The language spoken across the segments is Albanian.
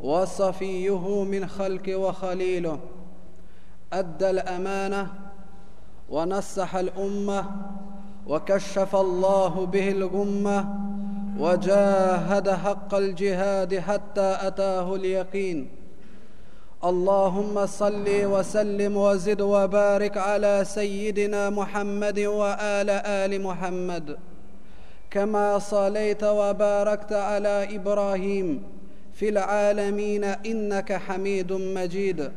وصفيه من خلق وخليله ادى الامانه ونصح الامه وكشف الله به الغمه وجاهد حق الجهاد حتى اتاه اليقين اللهم صل وسلم وزد وبارك على سيدنا محمد وال ال محمد كما صليت وباركت على ابراهيم في العالمين انك حميد مجيد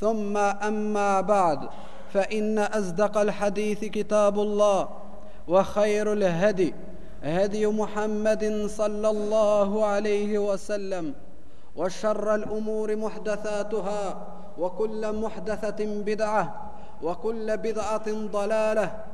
ثم اما بعد فان اصدق الحديث كتاب الله وخير الهدي هدي محمد صلى الله عليه وسلم وشر الامور محدثاتها وكل محدثه بدعه وكل بدعه ضلاله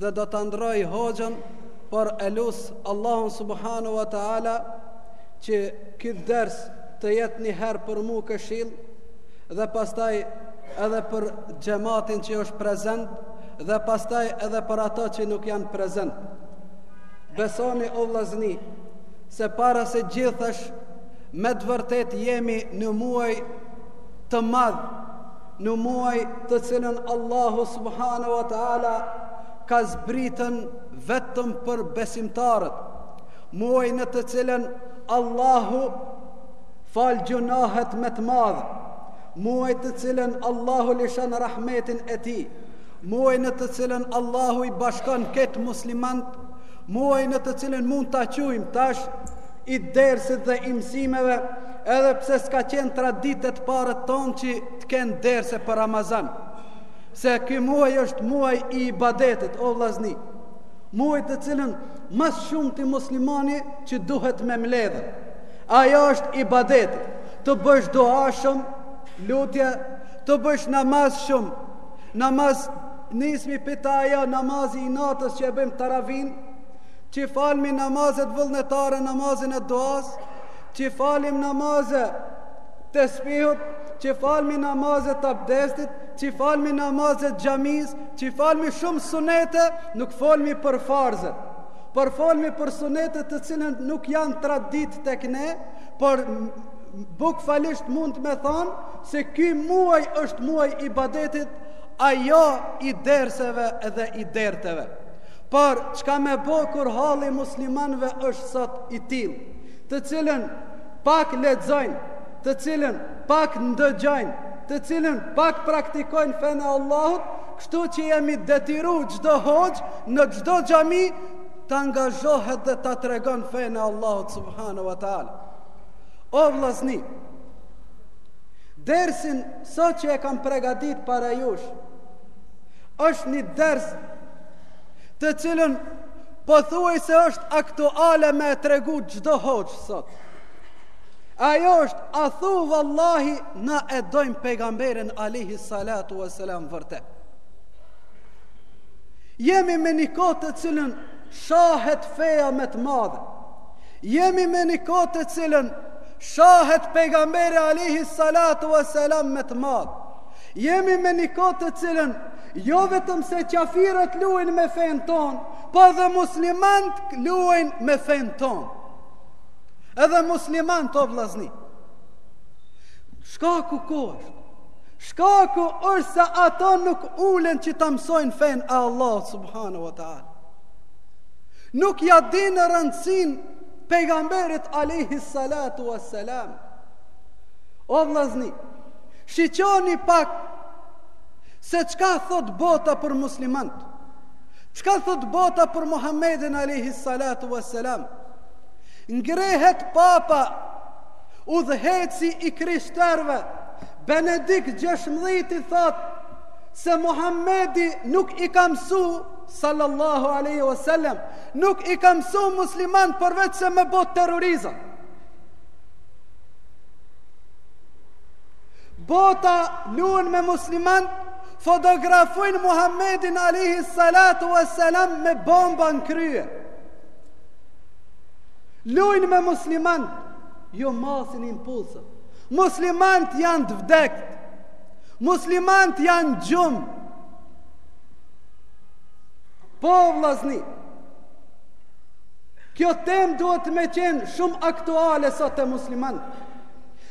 dhe do ta nderoj hoxhën por e lus Allahun subhanahu wa ta'ala që ky ders të jetë një herë për mu këshill dhe pastaj edhe për xhematin që është prezent dhe pastaj edhe për ato që nuk janë prezent besoni o vllazni se para se gjithash me të vërtet jemi në muaj të madh në muaj të cilën Allahu subhanahu wa taala ka zbritën vetëm për besimtarët, muaj në të cilën Allahu fal gjunahet me të madh, muaj të cilën Allahu lëshon rahmetin e tij, muaj në të cilën Allahu i bashkon këta muslimantë, muaj në të cilën mund ta quajmë tash i dersit dhe i mësimeve, edhe pse s'ka qenë traditë te të parët tonë që të kenë derse për Ramazan. Se ky muaj është muaj i ibadetit, o vllazni. Muaj të cilën më shumë ti muslimani që duhet me mbledhë. Ajo është ibadeti, të bësh dua shumë, lutje, të bësh namaz shumë. Namaz nismi pita ajo namazi i natës që e bëjmë taravin, që falmi namazet vullnetare, namazin e duhasë, që falim namaze tespihut, që falmi namaze të abdestit, që falmi namaze të xhamisë, që falmi shumë sunete, nuk folmi për farzet. Por folmi për sunete të cilën nuk janë traditë tek ne, por bukfalisht mund të me thonë se ky muaj është muaj ibadetit, a jo i derseve dhe i derteve. Por, çka me bo kur halli i muslimanëve është sot i tillë, të cilën pak lexojnë, të cilën pak ndëgjojnë, të cilën pak praktikojnë fenë e Allahut, kështu që jemi detyru çdo hoxhë në çdo xhami të angazhohet dhe ta tregon fenë e Allahut subhanahu wa taala. O vllazni, dersin sot që e kam pregadit para jush, është një ders të cilën po thuaj se është aktuale me e tregu çdo hoxhë sot. Ajo është, a thu vallahi, na e dojmë pejgamberin alejhi salatu ve selam vërtet. Jemi me një kohë të cilën shahet feja me të madhe. Jemi me një kohë të cilën shahet pejgamberi alejhi salatu ve selam me të madhe. Jemi me një kohë të cilën Jo vetëm se qafirët luajnë me fenë tonë, po edhe muslimant luajnë me fenë tonë. Edhe muslimant o vllazni. Shkaku ku është? Shkaku është se ata nuk ulen që ta mësojnë fenë e Allah subhanahu wa taala. Nuk ja dinë rëndësin pejgamberit alayhi salatu wassalam. O vllazni, shiqoni pak Se çka thot bota për muslimant? Çka thot bota për Muhammedin alayhi salatu wassalam? Ngrehet papa udhëheci i krishterëve Benedik 16-ti thot se Muhammedi nuk i ka mësu sallallahu alaihi wasallam nuk i ka mësu muslimant përveç se me bo terrorizëm. Bota luan me muslimant, fotografojnë Muhammedin alayhi salatu wassalam me bomba në krye. Lujnë me muslimant, ja masin impulsin. Muslimant janë të vdekt, muslimant janë n'gjumë. Po, vlazni, kjo tem duhet me qenë shumë aktuale sot te muslimant.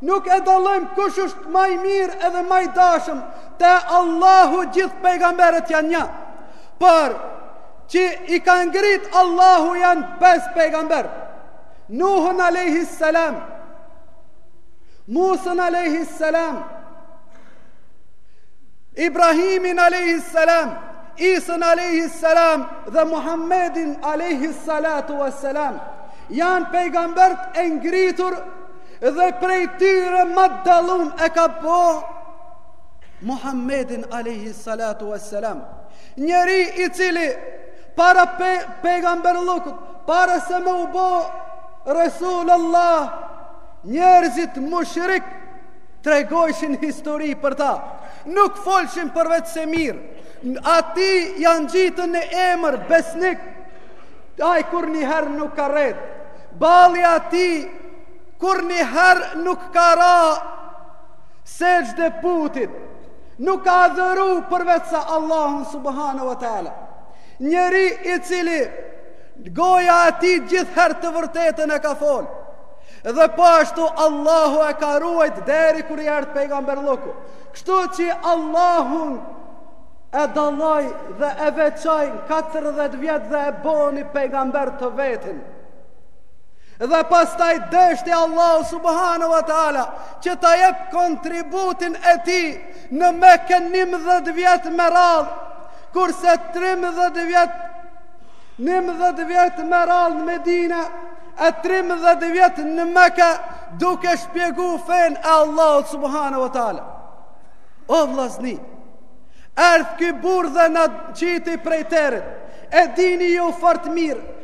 Nuk e dallojmë kush është ma i mirë edhe ma i dashëm te Allahu gjithë pejgamberët janë një. Por që i ka ngrit Allahu janë pesë pejgamber. Nuhun alayhi salam. Musan alayhi salam. Ibrahimin alayhi salam. Isan alayhi salam dhe Muhammedin alayhi salatu wassalam. Janë pejgambert e ngritur Dhe prej tyre ma t'dallum e ka bo Muhammedin alaihi salatu wassalam, njeri i cili para pe, pejgamberllukut, para se me u bo Resul Allah, njerëzit mushrik tregojshin histori për ta. Nuk folshin përveç se mirë. Atij ja ngjitën një emër besnik, ai kurrnjëherë nuk ka rrejt. Balli i tij kurrnjëherë nuk ka ra sexhde putit, nuk ka adhuru përveç se Allahun subhanu wa ta'ala. Njeri i cili goja e tij gjithher të vërtetën e ka fol, dhe po ashtu Allahu e ka ruajt deri kur i erdh pejgamberlluku. Kështu që Allahu e dalloi dhe e veçoi 40 vjet dhe e boni pejgamber të vetin. Dhe pastaj deshti Allahu subhanahu wa ta'ala që ta jep kontributin e tij në Meke njëmdhet vjet me radhë, kurse trimdhet vjet, njëmdhet vjet me radhë në Medine, e trimdhet vjet në Meke duke shpjegu fenë e Allahut subhanahu wa ta'ala. O vllazni, erdh ky burrë dhe na qiti prej territ, e dini ju fort mirë,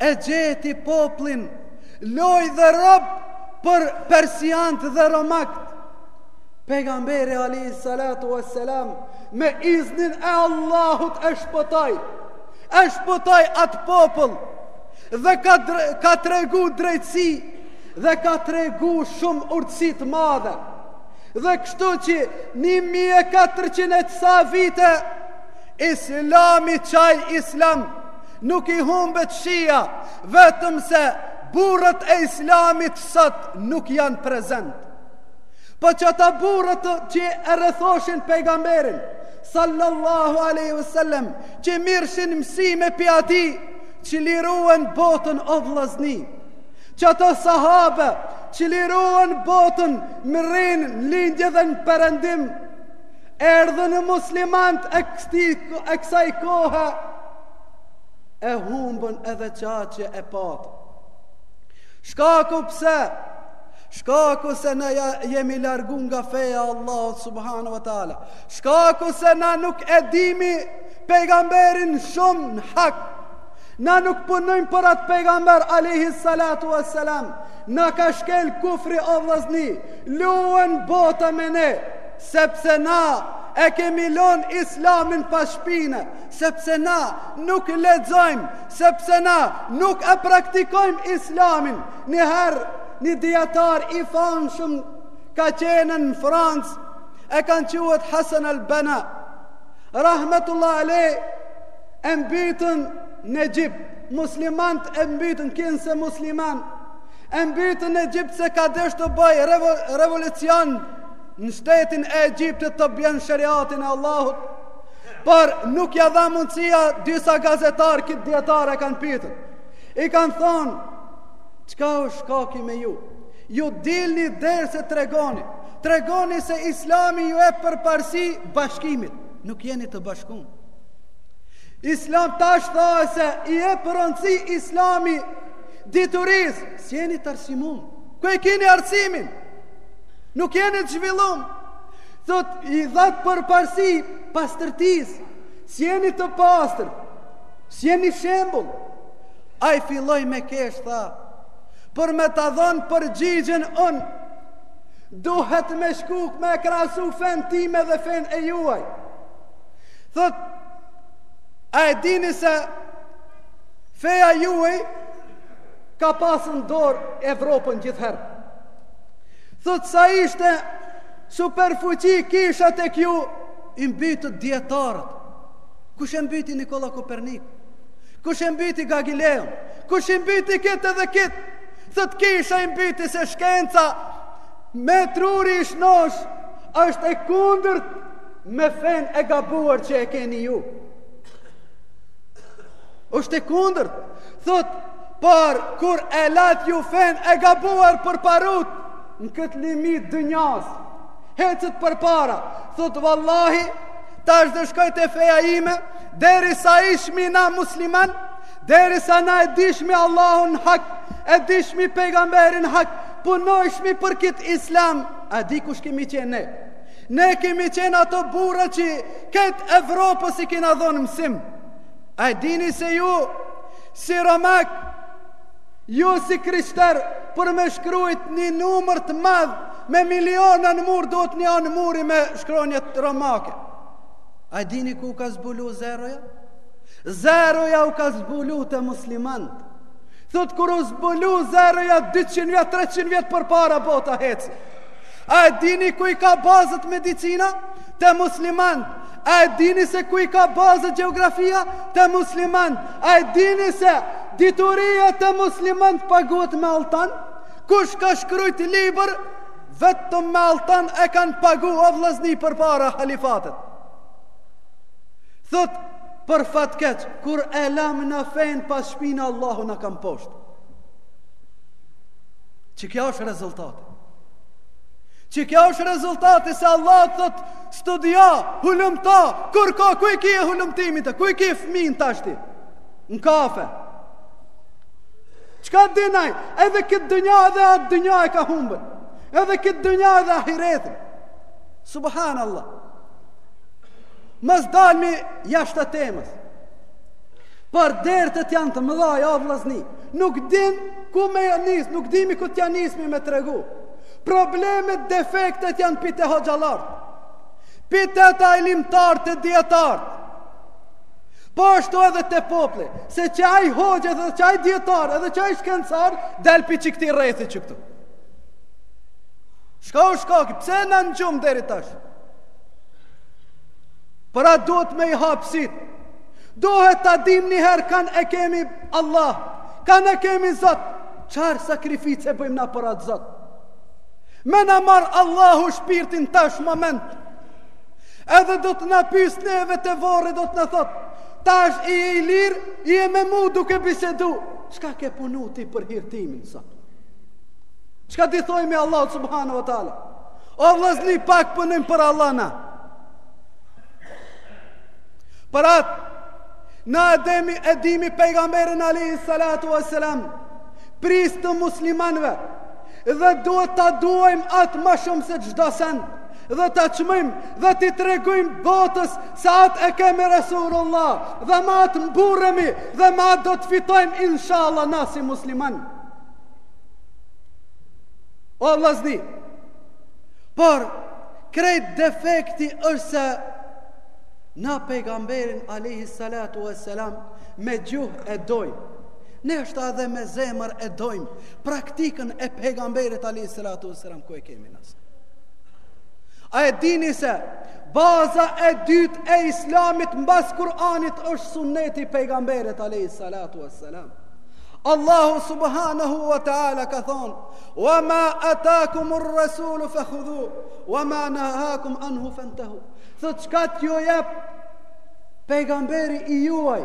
E gjeti popullin, lojë dhe rob për persianët dhe romakët. Pejgamberi alejhi salatu ve selam me iznin e Allahut e shpëtoj, e shpëtoj atë popull dhe ka, ka tregu drejtësi dhe ka tregu shumë urtësi t'madhe. Dhe kështu që 1400 e sa vite, islami qaj islam, Nuk i humbet shija, vetëm se burrët e Islamit sot nuk janë prezentë. Po qata burrat që e rrethoshin pejgamberin, sallallahu aleyhi vësallem, që mirrshin mësime pi atij, që çliruen botën o vllazni, qata sahabe, që çliruen botën mërrinë në lindje dhe në perëndim, erdhën muslimanët e kësaj kohe, e humbën edhe qat që e patën. Shkaku pse? Shkaku se na je, jemi largu nga feja e Allahut subhanahu wa ta'ala. Shkaku se na nuk e dimi pejgamberin shumë në hak. Na nuk punojmë për at pejgamber, alejhi salatu wa salam. Na ka shkel kufri o vllazni, luen bota me ne, sepse na e kemi lon islamin pas shpine, Sepse na nuk lexojmë, sepse na nuk e praktikojmë Islamin. Një herë një dijetar i famshëm ka qenë në Francë, e kanë quhet Hasan al-Banna. Rahmetullahi alejh e mbytën në Egjipt, muslimanët e mbytën, kinse muslimanë, e mbytën në Egjipt se ka dasht të bëjë revo, revolucion në shtetin e Egjiptit të bjen sheriatin e Allahut. Por nuk ju dha mundësia disa gazetarë këtë dijetar e kanë pitun. I kanë thonë, çka u shkaki me ju? Ju dilni derse tregoni. Tregoni se islami ju ep përparsi bashkimit. Nuk jeni të bashkun. Islam tash tha se i ep rëndësi islami diturisë. S'jeni të arsimun? Ku e keni arsimin? Nuk jeni të zhvillum? Thot i dhatë përparësi pastërtisë, s'jeni të pastër, s'jeni shembul. Ai filloi me keshë, tha, për me ta dhonë përgjigjen unë, duhet me shku me krasu fen time dhe fen e juaj. Thot, a e dini se feja juaj ka pasë n'dorë Evropën gjithherë. Thot, sa ishte Superfuqi kisha tek ju, i mbytët dijetarët. Kush e mbyti Nikolla Kopernik? Kush e mbyti Galileon? Kush i mbyti këtë edhe këtë? Thot kisha i mbyti se shkenca me truri i shnosh është e kundërt me fen e gabuar që e keni ju. është e kundërt. Thot, por kur e lat ju fen e gabuar përparut, Në këtë lëmi t'dynjas, hecët përpara, thotë vallahi, tash do shkoj te feja ime, derisa ishmi na musliman, derisa na e dishmi Allahun hak, e dishmi pejgamberin hak, punojshmi për këtë islam, a di kush kemi qenë ne? Ne kemi qenë ato burra që këtë Evropës i kena dhonë mësim. A dini se ju, si romak, Ju si krishter për me shkrujt një numër të madh me miliona në mur duhet një anë muri me shkronjët romake. A e dini ku u ka zbulu zeroja? Zeroja u ka zbulu te muslimant. Thot kur u zbulu zeroja 200 vjet, 300 vjet përpara bota heci. A e dini ku i ka bazat medicina? Te muslimant. A e dini se ku i ka bazat gjeografia te muslimant? A e dini se dituria te muslimant paguhet me altan? Kush ka shkrujt libër, vetëm me altan e kanë pagu o vllazni përpara halifatet. Thot, për fat keq, kur e lamë na fenë pas shpina, Allahu na ka mposhtë. Qikjo është rezultati. Qikjo është rezultati se Allah thot, Studio, hulumto, kërko, ku i ki hulumtimet e, ku e ki fmin tashti, në kafe. Çka din aj, edhe këtë dynja edhe atë dynja e ka humbun, edhe këtë dynja edhe ahiretin. Subhan Allah. Mos dalmi jashtë temës. Por dertet janë të mëdha, ja vllazni. Nuk dim ku me ja nis, nuk dimi ku t'ja nismi me tregu. Problemet defektet janë vi te hoxhallart, vi te alimtart te dijetart, po ashtu edhe te populli, se që ai hoxhë edhe që ai dijetar edhe që ai shkencar, del pi qëkti rrethi që këtu. Shka u shkaki, pse na në gjumë deri tash? Për atë duhet me i hap syt, duhet ta dim njëherë kën e kemi Allah, kën e kemi Zot, Çfar sakrifice bëjmë na për atë Zot. Me na marr Allahu shpirtin tash moment. Edhe do të na pys neve te vorri do të na thot. Tash je i lirë, je me mu duke bisedu. Çka ke punu ti për hir timin Zot? Çka t'i thojmë Allahu subhanahu wa taala? O vllazni pak punim për Allah na. Për atë Na e dimi e dimi pejgamberin alaihi salatu wa salam, prijës të muslimanëve dhe duhet ta duajmë atë ma shumë se çdo send dhe ta çmojmë dhe t'i tregojmë botës se atë e kemi Resulullah dhe me atë mburemi dhe me atë do të fitojmë inshallah na si musliman. O vllazni. Por krejt defekti është se Na pejgamberin alejhi salatu e selam me gjuhë e dojmë. Nëse edhe me zemër e dojmë praktikën e pejgamberit alejhi salatu e selam ku e kemi na. A e dini se baza e dytë e islamit mbas Kur'anit është sunneti i pejgamberit alejhi salatu e selam. Allahu subhanahu wa ta'ala ka thonë Wa ma atakum ur rasulu fe khudhu Wa ma nahakum anhu fentahu Thot çka t'ju jep pejgamberi i juaj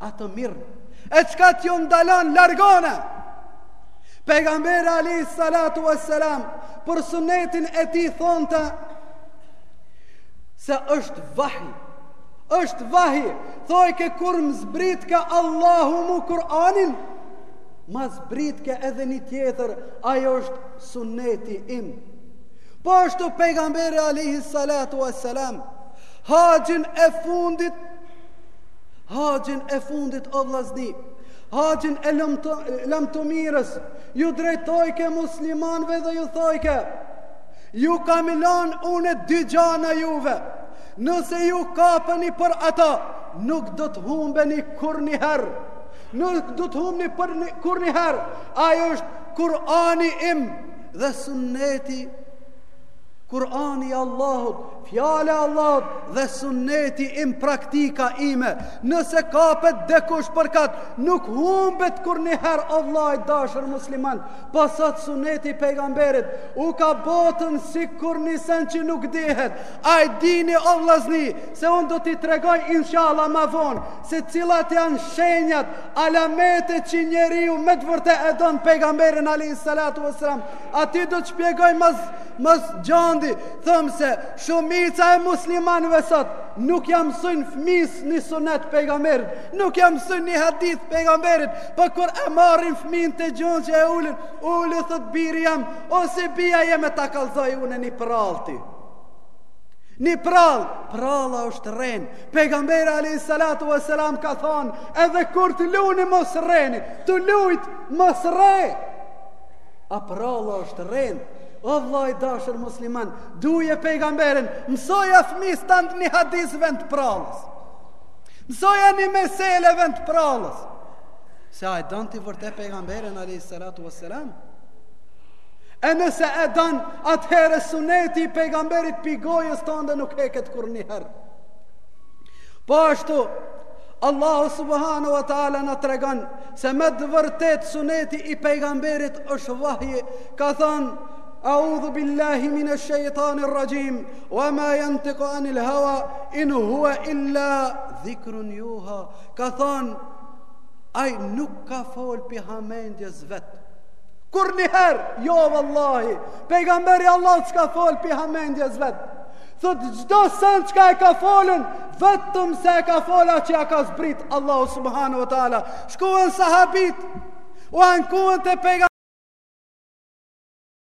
atë mirre. E çka t'ju ndalon largonu. Pejgamberi alejhi salatu vesselam për sunetin e tij thonte se është vahi. Është vahi, thojke kur më zbritke Allahu mu Kur'anin, ma zbritke edhe një tjetër, ajo është suneti im. Po ashtu pejgamberi alaihi salatu wassalam haxhin e fundit haxhin e fundit o vllazni haxhin e lamtumirës ju drejtojke muslimanëve dhe ju thojke ju kam lanë unë dy gjana juve nëse ju kapeni për ato nuk do të humbeni kurrnjëherë nuk do të humbni për një, kurrnjëherë ajo është Kurani im dhe sunneti Kurani i Allahut, fjala e Allahut dhe sunneti im praktika ime. Nëse kapet dikush për ta, nuk humbet kurrë një herë o vëlla i dashur musliman. Po sot sunneti i pejgamberit u ka bo tan sikur një sen që nuk dihet. A e dini o vëllazni se unë do t'i tregoj inshallah më vonë Se cilat janë shenjat, alametet që njeriu me të vërtetë e don pejgamberin alaihi salatu vesselam? Aty do të shpjegoj ama s'gjandi, thom se shumica e muslimanëve sot nuk ja mësojnë fëmis një sunet pejgamberit, nuk ja mësojnë një hadith pejgamberit, për po kur e marrin fëmin të gjonë që e ulin, ulu thot biri jem, ose bija jeme ta kallzoj unë një prall ty. Një prall, pralla është rren, Pejgamberi alayhi salatu wasalam ka thënë, edhe kur të luni mos rreni, tu lujt mos rre. A pralla është rren? O vllai i dashur musliman, duje pejgamberin, mësoja fëmis tand një hadis vend t'prallës. Mësoja një mesele vend t'prallës. Se a e don ti vërte pejgamberin alayhi salatu wasalam? E nëse e don, atëherë suneti i pejgamberit pi gojës tënde nuk heket kurrë një herë. Po ashtu, Allahu subhanahu wa taala na tregon se me të vërtetë suneti i pejgamberit është vahj, ka thënë A'udhu billahi minash shaitanir rajim wa ma yantiqu anil hawa in huwa illa dhikrun yuha. Ka thënë ai nuk ka fol pi hamendjes vet. Kurrë një herë, jo vallahi, pejgamberi Allah s'ka fol pi hamendjes vet. Thot çdo sen çka e ka folën, vetëm se e ka fol atë që ja ka zbrit Allahu subhanahu wa taala. Shkuan sahabit, u ankuan te pejgamberi